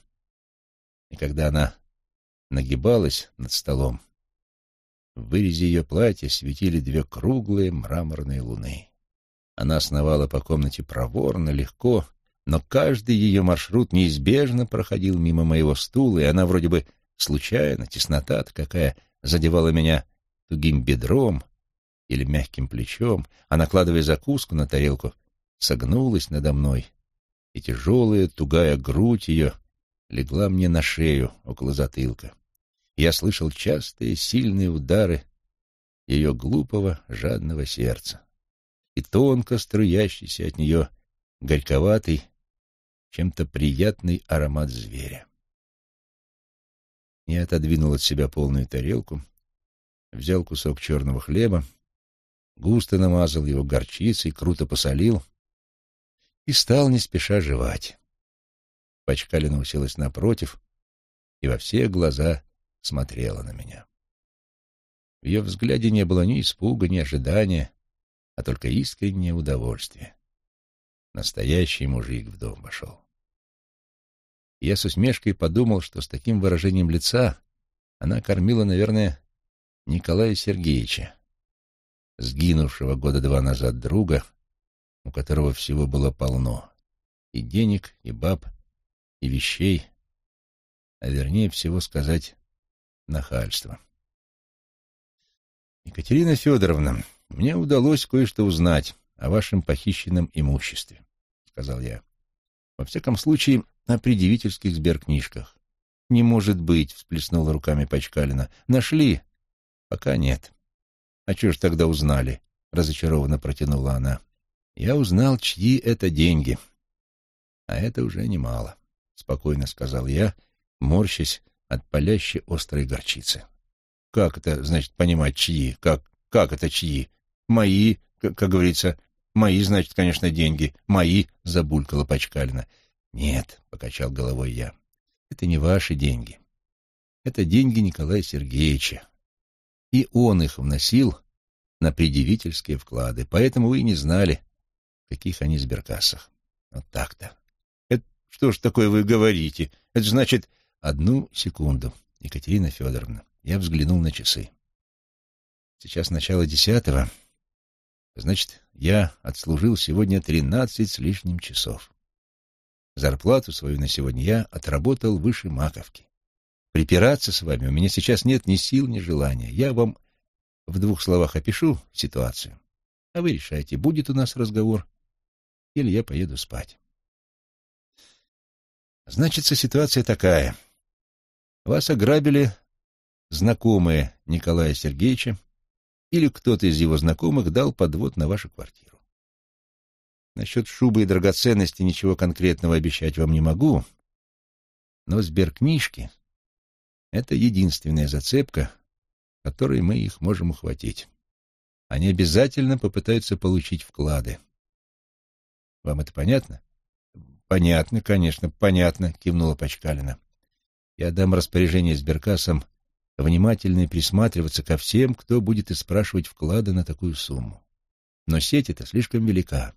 и когда она нагибалась над столом, В вырезе ее платья светили две круглые мраморные луны. Она сновала по комнате проворно, легко, но каждый ее маршрут неизбежно проходил мимо моего стула, и она вроде бы случайно, теснота-то какая, задевала меня тугим бедром или мягким плечом, а, накладывая закуску на тарелку, согнулась надо мной, и тяжелая, тугая грудь ее легла мне на шею около затылка. Я слышал частые, сильные удары ее глупого, жадного сердца и тонко струящийся от нее горьковатый, чем-то приятный аромат зверя. Я отодвинул от себя полную тарелку, взял кусок черного хлеба, густо намазал его горчицей, круто посолил и стал не спеша жевать. Пачкалина уселась напротив и во все глаза смотрела на меня. В ее взгляде не было ни испуга, ни ожидания, а только искреннее удовольствие. Настоящий мужик в дом вошел. Я с усмешкой подумал, что с таким выражением лица она кормила, наверное, Николая Сергеевича, сгинувшего года два назад друга, у которого всего было полно — и денег, и баб, и вещей, а вернее всего сказать, нахальства. Екатерина Федоровна, мне удалось кое-что узнать о вашем похищенном имуществе, — сказал я. Во всяком случае, о предъявительских сберкнижках. Не может быть, — всплеснула руками Пачкалина. Нашли, Пока нет. А чего ж тогда узнали? Разочарованно протянула она. Я узнал, чьи это деньги. А это уже немало, спокойно сказал я, морщась от палящей острой горчицы. Как это, значит, понимать, чьи? Как, как это чьи? Мои, как, как говорится, мои, значит, конечно, деньги. Мои, забулькала Пачкалина. Нет, покачал головой я. Это не ваши деньги. Это деньги Николая Сергеевича, и он их вносил на предъявительские вклады, поэтому вы и не знали, каких они сберкассах. Вот так-то. Это что ж такое вы говорите? Это значит... Одну секунду, Екатерина Федоровна. Я взглянул на часы. Сейчас начало десятого. Значит, я отслужил сегодня тринадцать с лишним часов. Зарплату свою на сегодня я отработал выше маковки. Припираться с вами у меня сейчас нет ни сил, ни желания. Я вам в двух словах опишу ситуацию, а вы решайте, будет у нас разговор или я поеду спать. Значится, ситуация такая. Вас ограбили знакомые Николая Сергеевича или кто-то из его знакомых дал подвод на вашу квартиру. Насчет шубы и драгоценностей ничего конкретного обещать вам не могу, но сберкнижки это единственная зацепка, которой мы их можем ухватить. Они обязательно попытаются получить вклады. Вам это понятно? Понятно, конечно, понятно, кивнула Пачкалина. Я дам распоряжение сберкассам внимательно присматриваться ко всем, кто будет испрашивать вклады на такую сумму. Но сеть эта слишком велика.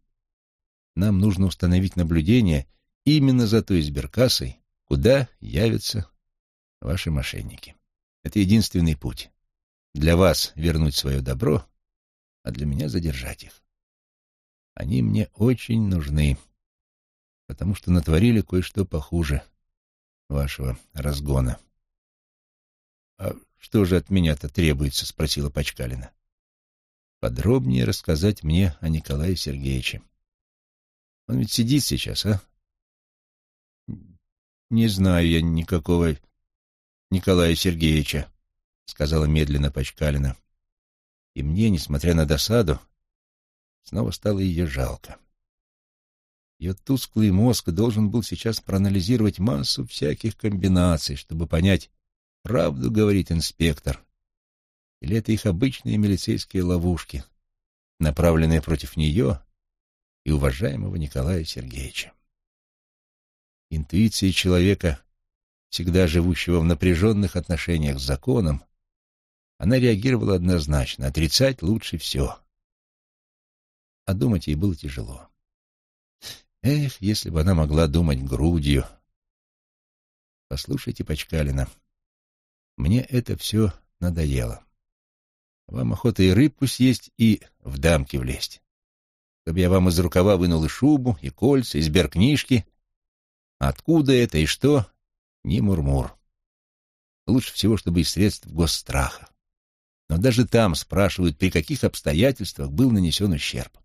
Нам нужно установить наблюдение именно за той сберкассой, куда явятся ваши мошенники. Это единственный путь. Для вас вернуть свое добро, а для меня задержать их. Они мне очень нужны, потому что натворили кое-что похуже вашего разгона. — А что же от меня-то требуется? — спросила Пачкалина. — Подробнее рассказать мне о Николае Сергеевиче. Он ведь сидит сейчас, а? — Не знаю я никакого Николая Сергеевича, — сказала медленно Пачкалина. И мне, несмотря на досаду, снова стало ее жалко. Ее тусклый мозг должен был сейчас проанализировать массу всяких комбинаций, чтобы понять, правду говорит инспектор, или это их обычные милицейские ловушки, направленные против нее и уважаемого Николая Сергеевича. Интуиция человека всегда живущего в напряженных отношениях с законом, она реагировала однозначно, отрицать лучше все. А думать ей было тяжело. Эх, если бы она могла думать грудью. Послушайте, Пачкалина, мне это все надоело. Вам охота и рыбку съесть, и в дамки влезть. Чтобы я вам из рукава вынул и шубу, и кольца, и сберкнижки. Откуда это и что? Не мурмур. Лучше всего, чтобы из средств госстраха. Но даже там спрашивают, при каких обстоятельствах был нанесен ущерб.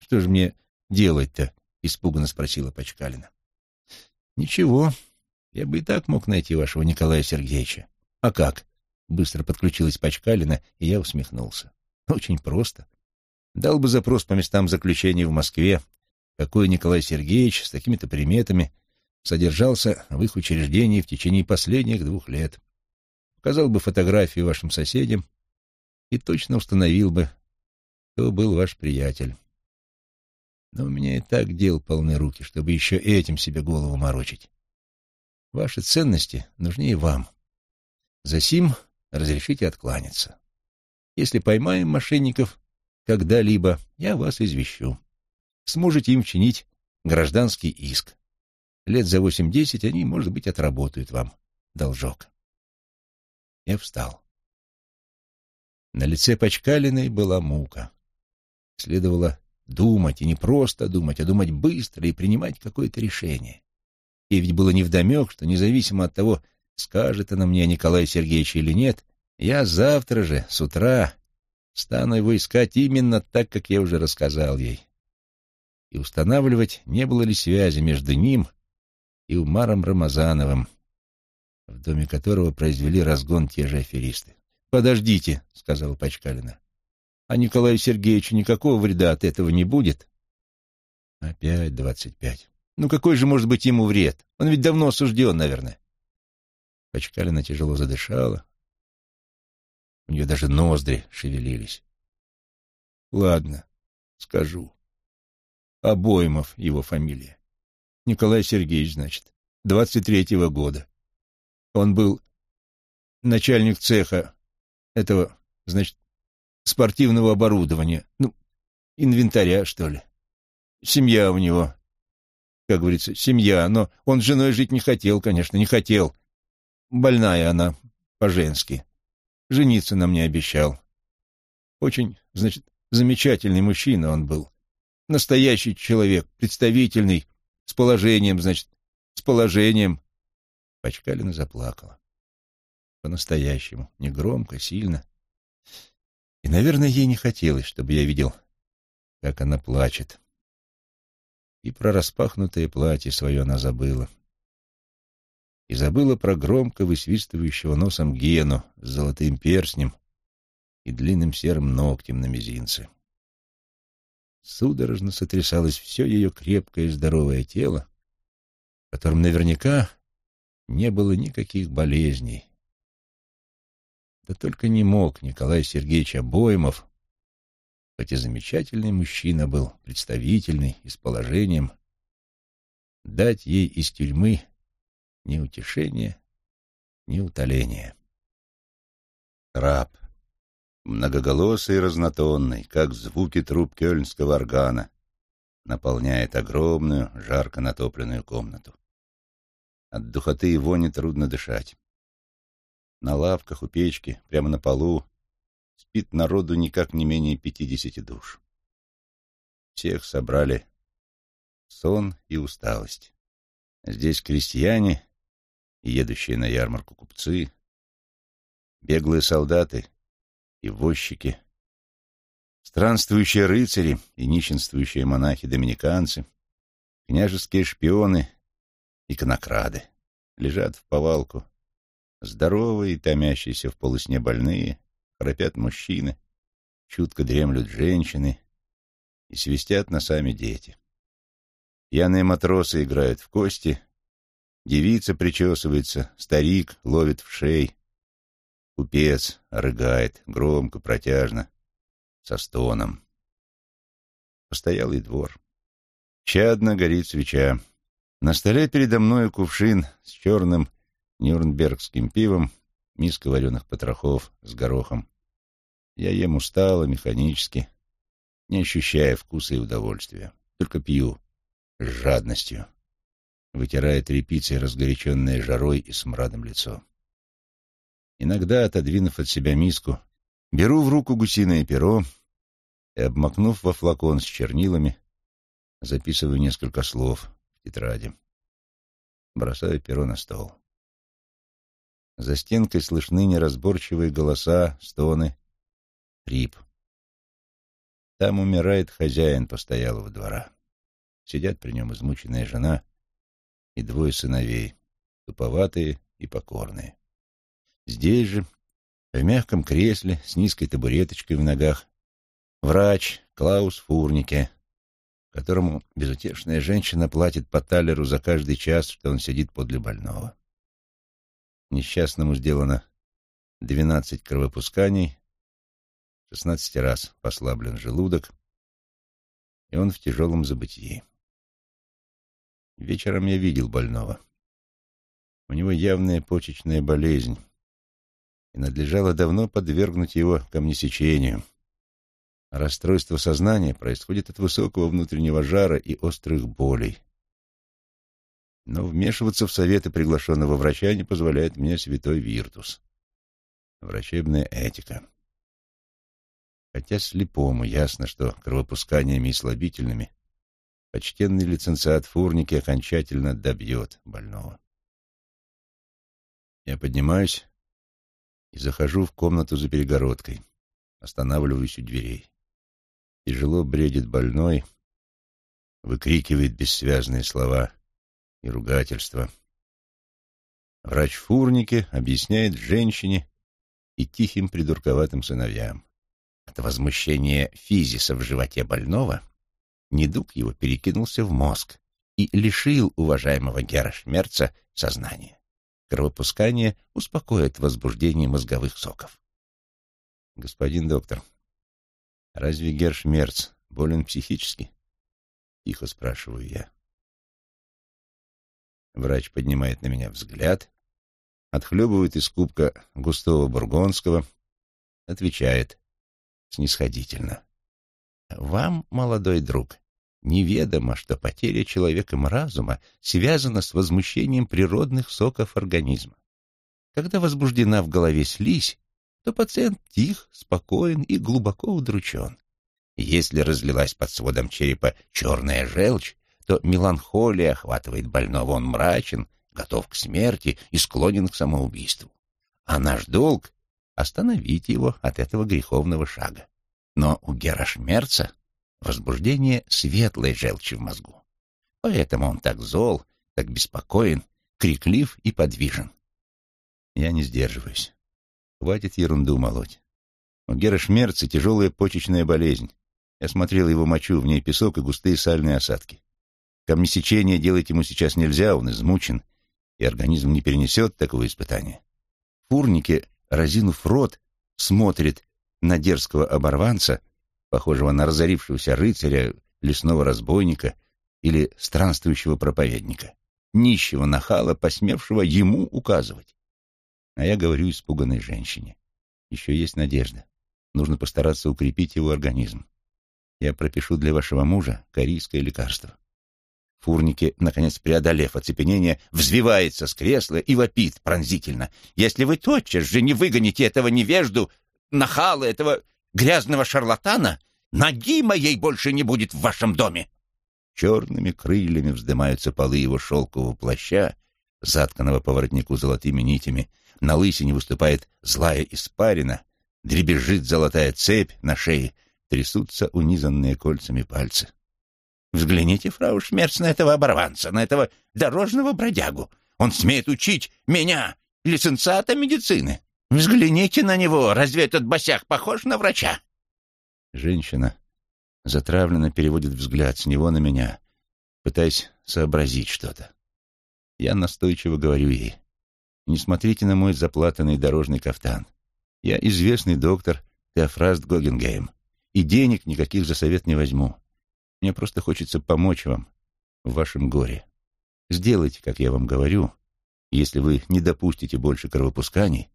«Что же мне делать-то?» — испуганно спросила Почкалина. «Ничего, я бы и так мог найти вашего Николая Сергеевича. А как?» — быстро подключилась Почкалина, и я усмехнулся. «Очень просто. Дал бы запрос по местам заключения в Москве, какой Николай Сергеевич с такими-то приметами содержался в их учреждении в течение последних двух лет. Показал бы фотографии вашим соседям и точно установил бы, кто был ваш приятель. Но у меня и так дел полны руки, чтобы еще этим себе голову морочить. Ваши ценности нужнее вам. Засим разрешите откланяться. Если поймаем мошенников когда-либо, я вас извещу. Сможете им чинить гражданский иск. Лет за восемь-десять они, может быть, отработают вам должок. Я встал. На лице Почкалиной была мука. Следовало думать, и не просто думать, а думать быстро и принимать какое-то решение. И ведь было невдомек, что независимо от того, скажет она мне о Николае Сергеевиче или нет, я завтра же, с утра, стану его искать именно так, как я уже рассказал ей. И устанавливать, не было ли связи между ним и Умаром Рамазановым, в доме которого произвели разгон те же аферисты. «Подождите», — сказала Пачкалина. «А Николаю Сергеевичу никакого вреда от этого не будет?» «Опять двадцать пять. Ну какой же может быть ему вред? Он ведь давно осужден, наверное». Пачкалина тяжело задышала. У нее даже ноздри шевелились. «Ладно, скажу. Обоймов его фамилия. Николай Сергеевич, значит, двадцать третьего года. Он был начальник цеха этого, значит, спортивного оборудования, ну, инвентаря, что ли. Семья у него, как говорится, семья, но он с женой жить не хотел, конечно, не хотел. Больная она, по-женски. Жениться нам не обещал. Очень, значит, замечательный мужчина он был. Настоящий человек, представительный, с положением, значит, с положением. Пачкалина заплакала. По-настоящему, негромко, сильно. И, наверное, ей не хотелось, чтобы я видел, как она плачет. И про распахнутое платье свое она забыла. И забыла про громко высвистывающего носом Гену с золотым перстнем и длинным серым ногтем на мизинце. Судорожно сотрясалось все ее крепкое и здоровое тело, в котором наверняка не было никаких болезней. Да только не мог Николай Сергеевич Обоймов, хоть и замечательный мужчина был, представительный и с положением, дать ей из тюрьмы ни утешения, ни утоления. Раб, многоголосый и разнотонный, как звуки труб кёльнского органа, наполняет огромную, жарко натопленную комнату. От духоты и вони трудно дышать. На лавках у печки, прямо на полу, спит народу никак не менее пятидесяти душ. Всех собрали сон и усталость. Здесь крестьяне едущие на ярмарку купцы, беглые солдаты и возчики, странствующие рыцари и нищенствующие монахи-доминиканцы, княжеские шпионы и конокрады лежат в повалку, здоровые и томящиеся в полусне больные, храпят мужчины, чутко дремлют женщины и свистят носами дети. Пьяные матросы играют в кости, девица причесывается, старик ловит в шей, Купец рыгает, громко, протяжно, со стоном. Постоялый двор. Чадно горит свеча. На столе передо мной кувшин с черным нюрнбергским пивом, миска вареных потрохов с горохом. Я ем устало, механически, не ощущая вкуса и удовольствия. Только пью с жадностью, вытирая тряпицей разгоряченное жарой и смрадом лицо. Иногда, отодвинув от себя миску, Беру в руку гусиное перо и, обмакнув во флакон с чернилами, записываю несколько слов в тетради. Бросаю перо на стол. За стенкой слышны неразборчивые голоса, стоны, хрип. Там умирает хозяин постоялого двора. Сидят при нем измученная жена и двое сыновей, туповатые и покорные. Здесь же, в мягком кресле с низкой табуреточкой в ногах, врач Клаус Фурнике, которому безутешная женщина платит по талеру за каждый час, что он сидит подле больного. Несчастному сделано двенадцать кровопусканий, шестнадцать раз послаблен желудок, и он в тяжелом забытии. Вечером я видел больного. У него явная почечная болезнь, и надлежало давно подвергнуть его камнесечению. Расстройство сознания происходит от высокого внутреннего жара и острых болей. Но вмешиваться в советы приглашенного врача не позволяет мне святой Виртус. Врачебная этика. Хотя слепому ясно, что кровопусканиями и слабительными почтенный лицензиат Фурники окончательно добьет больного. Я поднимаюсь и захожу в комнату за перегородкой. Останавливаюсь у дверей. Тяжело бредит больной, выкрикивает бессвязные слова и ругательства. Врач Фурники объясняет женщине и тихим придурковатым сыновьям. От возмущения физиса в животе больного недуг его перекинулся в мозг и лишил уважаемого Гера Шмерца сознания. Кровопускание успокоит возбуждение мозговых соков. Господин доктор, «Разве Гершмерц болен психически?» — тихо спрашиваю я. Врач поднимает на меня взгляд, отхлебывает из кубка густого бургонского, отвечает снисходительно. «Вам, молодой друг, неведомо, что потеря человеком разума связана с возмущением природных соков организма. Когда возбуждена в голове слизь, то пациент тих, спокоен и глубоко удручен. Если разлилась под сводом черепа черная желчь, то меланхолия охватывает больного, он мрачен, готов к смерти и склонен к самоубийству. А наш долг — остановить его от этого греховного шага. Но у Герашмерца возбуждение светлой желчи в мозгу. Поэтому он так зол, так беспокоен, криклив и подвижен. Я не сдерживаюсь. Хватит ерунду молоть. У Гера Шмерца тяжелая почечная болезнь. Я смотрел его мочу, в ней песок и густые сальные осадки. Камнесечение делать ему сейчас нельзя, он измучен, и организм не перенесет такого испытания. Фурники, разинув рот, смотрит на дерзкого оборванца, похожего на разорившегося рыцаря, лесного разбойника или странствующего проповедника, нищего нахала, посмевшего ему указывать. А я говорю испуганной женщине. Еще есть надежда. Нужно постараться укрепить его организм. Я пропишу для вашего мужа корейское лекарство. Фурники, наконец преодолев оцепенение, взвивается с кресла и вопит пронзительно. «Если вы тотчас же не выгоните этого невежду, нахала, этого грязного шарлатана, ноги моей больше не будет в вашем доме!» Черными крыльями вздымаются полы его шелкового плаща, затканного по воротнику золотыми нитями, на лысине выступает злая испарина, дребезжит золотая цепь на шее, трясутся унизанные кольцами пальцы. «Взгляните, фрау Шмерц, на этого оборванца, на этого дорожного бродягу. Он смеет учить меня, лицензата медицины. Взгляните на него, разве этот босяк похож на врача?» Женщина затравленно переводит взгляд с него на меня, пытаясь сообразить что-то. Я настойчиво говорю ей. Не смотрите на мой заплатанный дорожный кафтан. Я известный доктор Теофраст Гогенгейм, и денег никаких за совет не возьму. Мне просто хочется помочь вам в вашем горе. Сделайте, как я вам говорю. Если вы не допустите больше кровопусканий,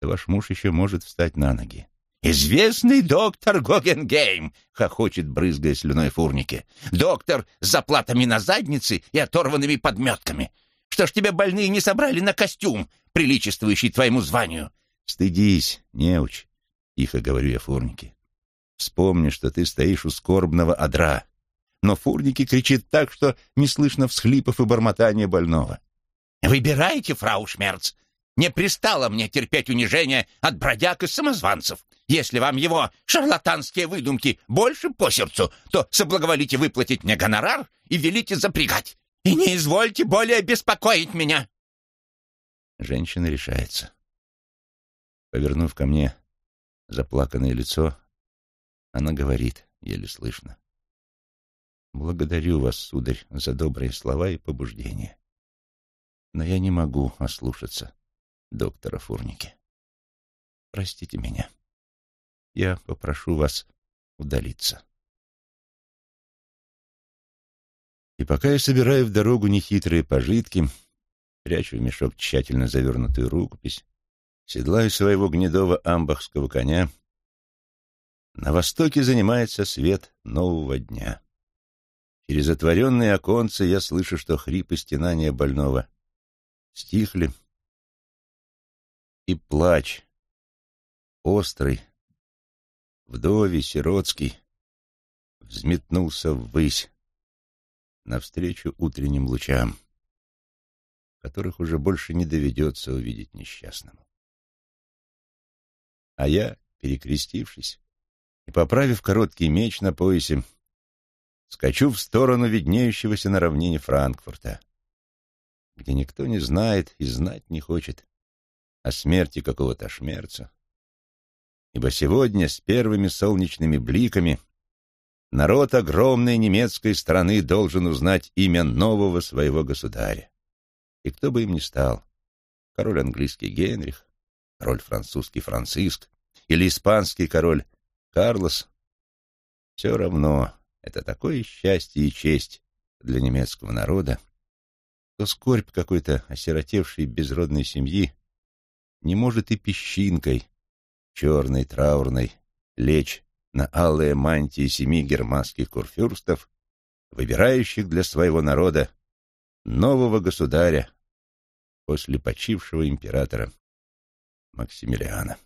то ваш муж еще может встать на ноги. «Известный доктор Гогенгейм!» — хохочет, брызгая слюной фурники. «Доктор с заплатами на заднице и оторванными подметками. Что ж тебя больные не собрали на костюм, приличествующий твоему званию? Стыдись, неуч. Тихо говорю я Фурнике. Вспомни, что ты стоишь у скорбного одра. Но Фурники кричит так, что не слышно всхлипов и бормотания больного. «Выбирайте, фрау Шмерц. Не пристало мне терпеть унижение от бродяг и самозванцев. Если вам его шарлатанские выдумки больше по сердцу, то соблаговолите выплатить мне гонорар и велите запрягать. И не извольте более беспокоить меня. Женщина решается. Повернув ко мне заплаканное лицо, она говорит, еле слышно. «Благодарю вас, сударь, за добрые слова и побуждения. Но я не могу ослушаться доктора Фурники. Простите меня. Я попрошу вас удалиться». И пока я собираю в дорогу нехитрые пожитки, прячу в мешок тщательно завернутую рукопись, седлаю своего гнедого амбахского коня, на востоке занимается свет нового дня. Через отворенные оконцы я слышу, что хрипы стенания больного стихли, и плач, острый, вдовий, сиротский, взметнулся ввысь, навстречу утренним лучам, которых уже больше не доведется увидеть несчастному. А я, перекрестившись и поправив короткий меч на поясе, скачу в сторону виднеющегося на равнине Франкфурта, где никто не знает и знать не хочет о смерти какого-то шмерца, ибо сегодня с первыми солнечными бликами народ огромной немецкой страны должен узнать имя нового своего государя. И кто бы им ни стал, король английский Генрих, король французский Франциск или испанский король Карлос, все равно это такое счастье и честь для немецкого народа, что скорбь какой-то осиротевшей безродной семьи не может и песчинкой черной, траурной лечь на алые мантии семи германских курфюрстов, выбирающих для своего народа нового государя после почившего императора Максимилиана.